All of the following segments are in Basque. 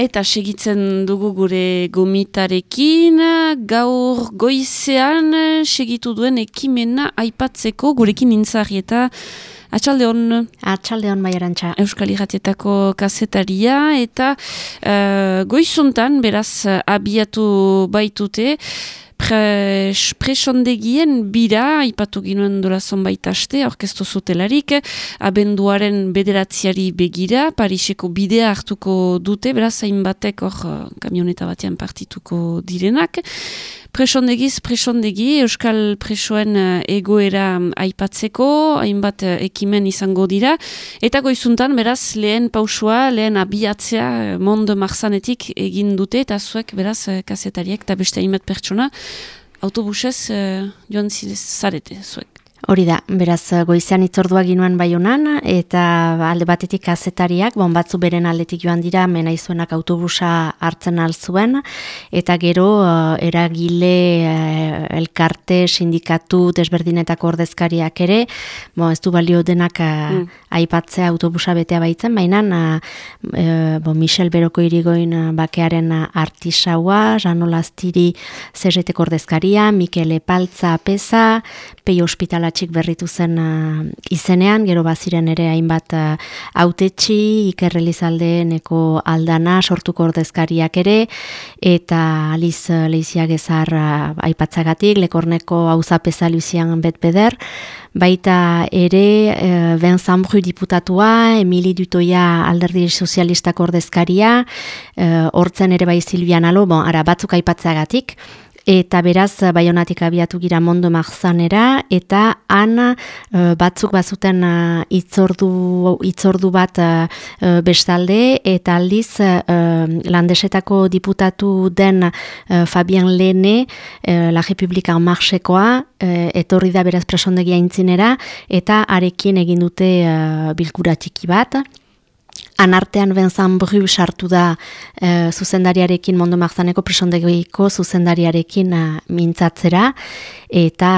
Eta segitzen dugu gure gomitarekin, gaur goizean segitu duen ekimena aipatzeko gurekin intzari eta atxalde hon. Atxalde hon baiarantxa. Euskal Iratietako kazetaria eta uh, goizuntan beraz abiatu baitute presondegien bira, ipatu ginuen dola zonbait aste, orkestu zutelarik, abenduaren bederatziari begira, Pariseko bidea hartuko dute, beraz, hainbatek hor kamioneta batean partituko direnak. Presondegiz, presondegi, Euskal Presoen egoera aipatzeko, hainbat ekimen izango dira, eta goizuntan, beraz, lehen pausua, lehen abiatzea, mondo marzanetik egin dute, eta zuek, beraz, kasetariek, eta beste hainbat pertsona, autobusez joan zarete zuek. Hori da, beraz goizean itzordua ginuen bai honan, eta alde batetik kazetariak, bon batzu beren aldetik joan dira, mena izuenak autobusa hartzen alzuen, eta gero uh, eragile uh, elkarte, sindikatu, desberdinetako ordezkariak ere, bon, ez du balio denak uh, aipatzea autobusa betea baitzen, baina uh, bon, Michel Beroko irigoin bakearen artisaua, Jano Lastiri zerreteko ordezkaria, Mikel Epaltza Pesa, Pei Hospitala txik berritu zen uh, izenean, gero baziren ere hainbat uh, autetxi, ikerrelizalde neko aldana, sortuko ordezkariak ere, eta aliz uh, lehiziak ezar uh, aipatzagatik, lekorneko hauzapeza luzian betbeder, baita ere uh, Ben Zambru diputatua, Emili Dutoia alderdi sozialistak ordezkaria, hortzen ere bai Silvian Alo, bon, ara batzuk aipatzagatik, eta beraz baionatik abiatu gira mondo marzanera eta han uh, batzuk bazuten uh, itzordu, itzordu bat uh, bestalde eta aldiz landesetako diputatu den Fabian Lene La Republika Marxekoa etorri da beraz presondegia intzinera eta arekin egin dute bilkura txiki bat Anartean benzan bru sartu da e, zuzendariarekin, mondo marzaneko presondegiko zuzendariarekin a, eh, mintzatzera, eta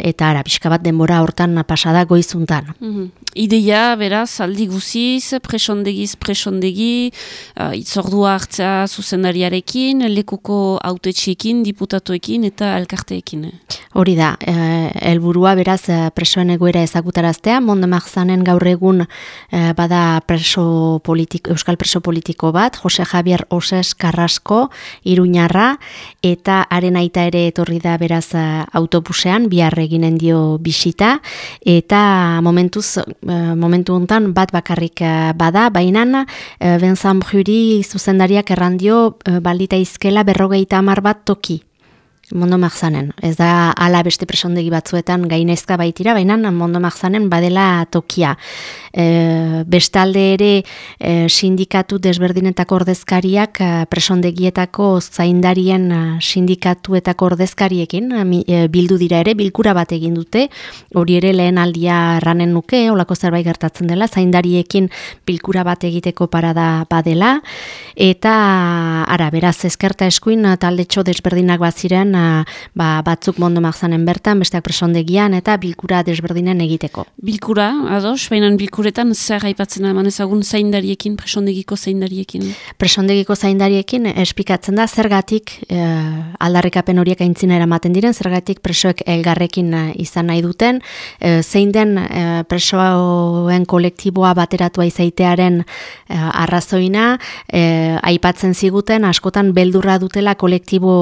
eta ara, bat denbora hortan pasada goizuntan. Mm Ideia, beraz, aldi guziz, presondegiz, presondegi, uh, itzordua hartza zuzendariarekin, lekuko autetxeekin, diputatuekin eta elkarteekin. Hori da, helburua beraz, presoen egoera ezagutaraztea, mondo marzanen gaur egun bada preso politiko, euskal preso politiko bat, Jose Javier Oses Carrasco, Iruñarra, eta haren aita ere etorri da beraz eh, autobusean, bihar eginen dio bisita, eta momentuz, eh, momentu hontan bat bakarrik eh, bada, baina Benzan Bruri zuzendariak errandio baldita izkela berrogeita amar bat toki Mondo Magzanen. Ez da ala beste presondegi batzuetan gainezka baitira, baina Mondo Magzanen badela tokia. E, bestalde ere e, sindikatu desberdinetako ordezkariak e, presondegietako zaindarien e, sindikatuetako ordezkariekin e, bildu dira ere, bilkura bat egin dute, hori ere lehen aldia ranen nuke, olako zerbait gertatzen dela, zaindariekin bilkura bat egiteko parada badela, eta ara, beraz, ezkerta eskuin taldetxo desberdinak bat ziren ba, batzuk mondo magzanen bertan, besteak presondegian eta bilkura desberdinen egiteko. Bilkura, ados, baina bilkuretan zer aipatzen eman ezagun zaindariekin, presondegiko zaindariekin? Presondegiko zaindariekin espikatzen da zergatik e, aldarrikapen horiek aintzina eramaten diren, zergatik presoek elgarrekin eh, izan nahi duten, e, zein den e, presoen kolektiboa bateratua izaitearen e, arrazoina, e, aipatzen ziguten, askotan beldurra dutela kolektibo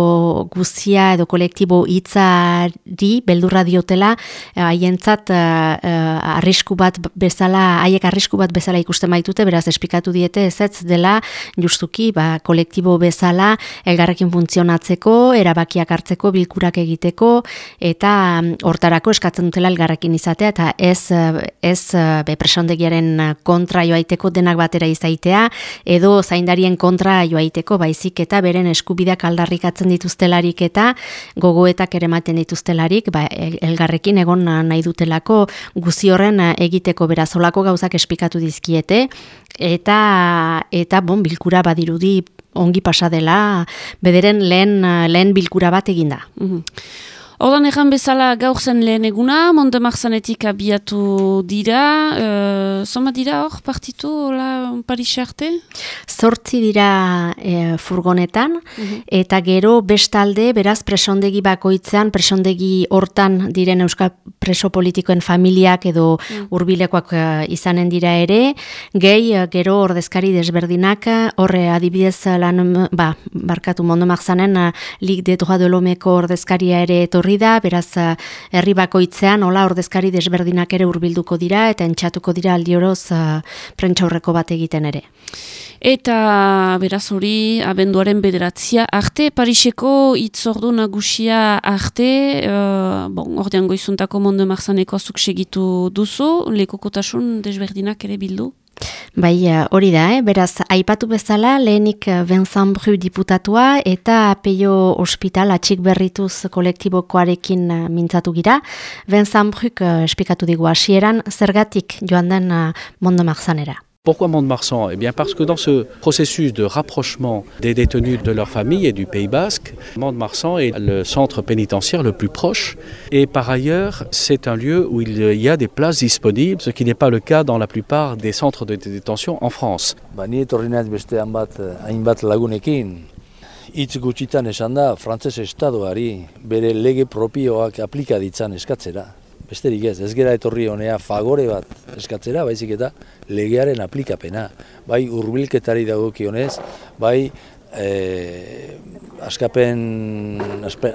guzia edo kolektibo hitzari beldurra diotela eh, haientzat uh, arrisku bat bezala haiek arrisku bat bezala ikusten baitute beraz espikatu diete ezetz dela justuki ba, kolektibo bezala elgarrekin funtzionatzeko erabakiak hartzeko bilkurak egiteko eta mm, hortarako eskatzen dutela elgarrekin izatea eta ez ez be presondegiaren kontra joaiteko denak batera izaitea edo zaindarien kontra joaiteko baizik eta beren eskubideak aldarrikatzen dituztelarik eta gogoetak ere ematen dituztelarik, ba, elgarrekin egon nahi dutelako guzi horren egiteko berazolako gauzak espikatu dizkiete, eta eta bon, bilkura badirudi ongi pasa dela, bederen lehen, lehen bilkura bat eginda. Mm Hordan egan bezala gaur zen lehen eguna, Monde Marzanetik abiatu dira, uh, soma dira hor partitu, hola, Paris arte? Zortzi dira e, furgonetan, mhm. eta gero bestalde, beraz presondegi bakoitzean, presondegi hortan diren euskal preso politikoen familiak edo mm. urbilekoak uh, izanen dira ere, gehi gero ordezkari desberdinak, horre adibidez lan, ba, barkatu Monde Marzanen, uh, lik de l'homeko ordezkaria ere etorri da, beraz herri bakoitzean hola ordezkari desberdinak ere hurbilduko dira eta entxatuko dira aldioroz uh, prentxaurreko bat egiten ere. Eta beraz hori abenduaren bederatzia arte, Pariseko itzordu nagusia arte, uh, bon, ordean goizuntako mondo marzaneko azuk segitu duzu, lekokotasun desberdinak ere bildu? Bai, eh, hori da, eh? beraz, aipatu bezala, lehenik eh, Vincent Bru diputatua eta Peio Hospital atxik berrituz kolektibokoarekin eh, mintzatu gira. Vincent Bruk espikatu digu hasieran zergatik joan den mondo marzanera. Pourquoi Mont-de-Marsan? Eh bien parce que dans ce processus de rapprochement des détenus de leur famille et du Pays Basque, Mont-de-Marsan est le centre pénitentiaire le plus proche. Et par ailleurs c'est un lieu où il y a des places disponibles, ce qui n'est pas le cas dans la plupart des centres de détention en France. Besterik ez, ez gera etorri honea fagore bat eskatzera, baizik eta legearen aplikapena. Bai urbilketari dagokionez, bai e, askapen,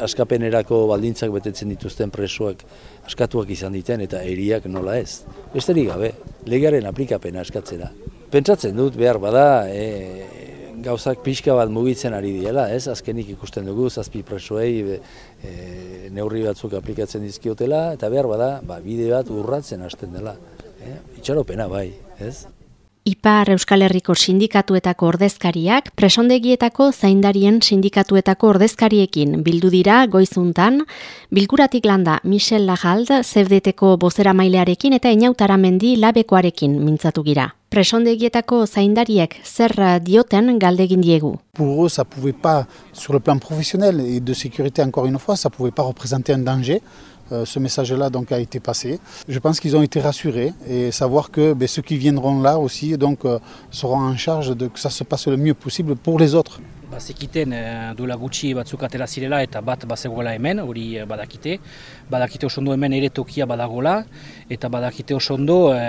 askapenerako baldintzak betetzen dituzten presoak askatuak izan diten eta eriak nola ez. Besterik gabe, legearen aplikapena eskatzera. Pentsatzen dut behar bada, e, gauzak pixka bat mugitzen ari diela, ez? Azkenik ikusten dugu, zazpi presoei e, neurri batzuk aplikatzen dizkiotela, eta behar bada, ba, bide bat urratzen hasten dela. E? Itxaropena bai, ez? Ipar Euskal Herriko sindikatuetako ordezkariak, presondegietako zaindarien sindikatuetako ordezkariekin bildu dira goizuntan, bilkuratik landa Michel Lajald, zebdeteko bozera mailearekin eta inautara mendi labekoarekin mintzatu gira. Presondegietako zaindariek zer dioten galdegin diegu. Pour eux, ça pouvait pas, sur le plan professionnel et de sécurité encore une fois, ça pouvait pas représenter un danger. Euh, ce message-là donc a été passé. Je pense qu'ils ont été rassurés et savoir que ben, ceux qui viendront là aussi donc euh, seront en charge de que ça se passe le mieux possible pour les autres. Bazekiten e, duela gutxi batzuk atera zirela eta bat bazegoela hemen, hori eh, badakite. Badakite oso ondo hemen ere tokia badagola eta badakite oso ondo e,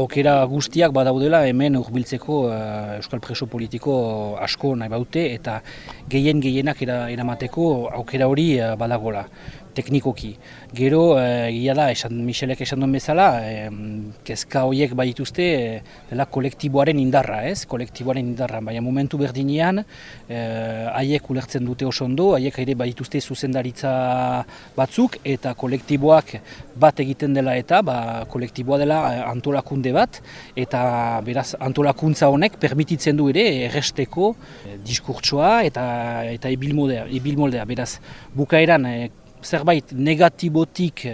aukera guztiak badaudela hemen urbiltzeko Euskal Preso politiko asko nahi baute eta gehien gehienak eramateko aukera hori badagola teknikoki. Gero, e, da, esan, Michelek esan duen bezala, e, kezka horiek badituzte e, dela kolektiboaren indarra, ez? Kolektiboaren indarra, baina momentu berdinean, haiek ulertzen dute oso ondo, haiek ere badituzte zuzendaritza batzuk, eta kolektiboak bat egiten dela eta, ba, kolektiboa dela antolakunde bat, eta beraz antolakuntza honek permititzen du ere erresteko e, diskurtsoa eta eta ibilmoldea, ibilmoldea. beraz bukaeran zerbait negatibotik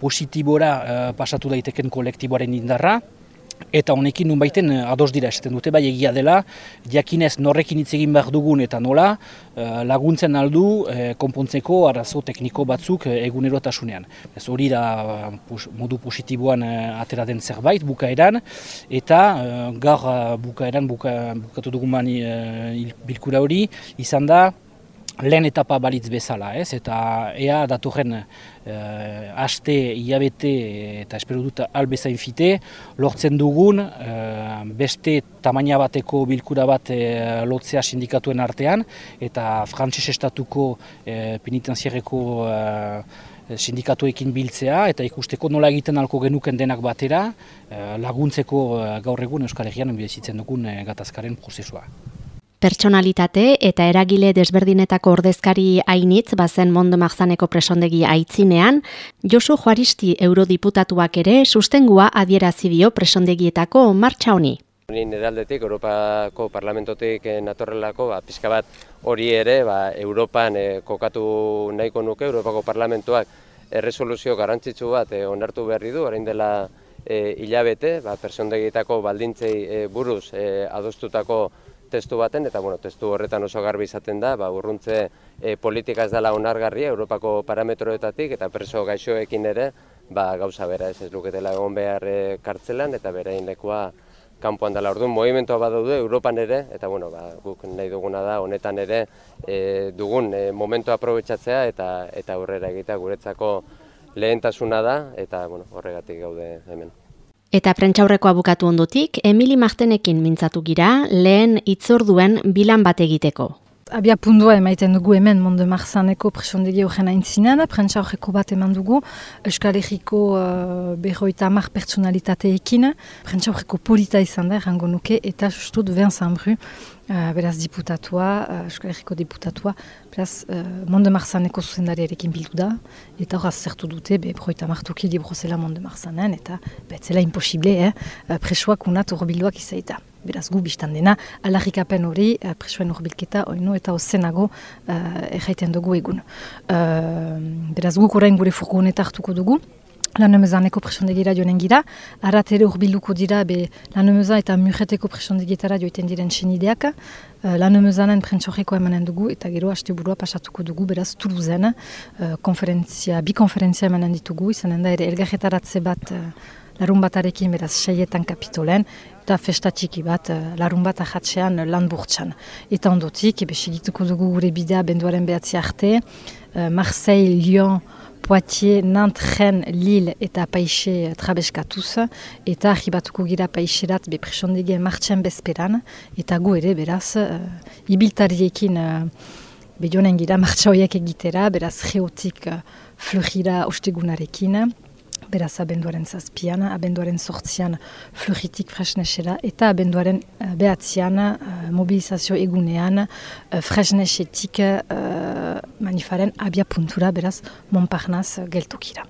positibora uh, pasatu daiteken kolektiboaren indarra, eta honekin nun baiten uh, ados dira esaten dute, bai egia dela, jakinez norrekin hitz egin behar dugun eta nola, laguntzen aldu konpontzeko arazo tekniko batzuk egunerotasunean. Ez hori da modu positiboan atera den zerbait bukaeran, eta gaur bukaeran buka, bukatu dugun mani bilkura hori, izan da, lehen etapa balitz bezala, ez? Eta ea datorren uh, aste, hilabete eta espero dut albezain fite, lortzen dugun uh, beste tamaina bateko bilkura bat uh, lotzea sindikatuen artean eta frantses estatuko uh, penitenziareko sindikatuekin biltzea eta ikusteko nola egiten alko genuken denak batera laguntzeko gaur egun Euskal Herrian bizitzen dugun gatazkaren prozesua. Pertsonalitate eta eragile desberdinetako ordezkari hainitz bazen Mondo Marzaneko presondegi aitzinean, Josu Juaristi eurodiputatuak ere sustengua adierazi dio presondegietako martxa honi. Ni aldetik, Europako parlamentotik natorrelako, ba, pixka bat hori ere, ba, Europan eh, kokatu nahiko nuke, Europako parlamentuak erresoluzio garantzitsu bat eh, onartu berri du, orain dela eh, hilabete, ba, baldintzei eh, buruz eh, adostutako testu baten, eta bueno, testu horretan oso garbi izaten da, ba, urruntze e, politika ez dela onargarria Europako parametroetatik eta preso gaixoekin ere ba, gauza bera ez ez luketela egon behar e, kartzelan eta berein lekua kanpoan dela orduan, movimentoa badaude Europan ere, eta bueno, ba, guk nahi duguna da, honetan ere e, dugun e, momentua aprobetsatzea eta eta aurrera egitea guretzako lehentasuna da, eta bueno, horregatik gaude hemen. Eta prentxaurreko abukatu ondotik, Emili Martenekin mintzatu gira, lehen itzorduen bilan bat egiteko. Abia pundua emaiten dugu hemen Monde Marzaneko presondegi horren aintzinean, prentsa horreko bat eman dugu Euskal Herriko uh, berroita amar pertsonalitateekin, prentsa horreko polita izan da, errango nuke, eta justut Vincent Bru, uh, beraz diputatua, uh, Euskal Herriko diputatua, beraz uh, Monde Marzaneko zuzendariarekin bildu da, eta hor azertu dute, be, berroita martuki librozela Monde Marzanen, eta betzela imposible, eh, presoak unat horbilduak izaita beraz gu biztan dena, alarrikapen hori uh, presoen horbilketa oinu eta ozenago uh, erraiten dugu egun. Uh, beraz guk orain gure furgoneta hartuko dugu, Lanemezaneko presondegira joanen gira, arat ere urbilduko dira be lanemeza eta murreteko presondegitara joiten diren senideak. Uh, Lanemezanen prentsoreko emanen dugu eta gero haste burua pasatuko dugu beraz Toulouzen, uh, konferentzia, bi konferentzia emanen ditugu, izanen da ere elgarretaratze bat larun batarekin beraz seietan kapitolen, eta festa txiki bat uh, larun bat ahatzean uh, lan burtsan. Eta ondotik, ebe segituko dugu gure bidea benduaren behatzi arte, uh, Marseille, Lyon, Poitiers, Nantes, Rennes, Lille eta Paixe trabeskatuz, eta arribatuko gira Paixerat be presondegien martxen bezperan, eta gu ere beraz, uh, ibiltariekin uh, Bedionen gira martxa horiek egitera, beraz geotik uh, flugira ostegunarekin, beraz abenduaren zazpian, abenduaren sortzian floritik fresnesera, eta abenduaren uh, behatzean uh, mobilizazio egunean uh, fresnesetik uh, manifaren abia puntura, beraz Montparnasse geltokira.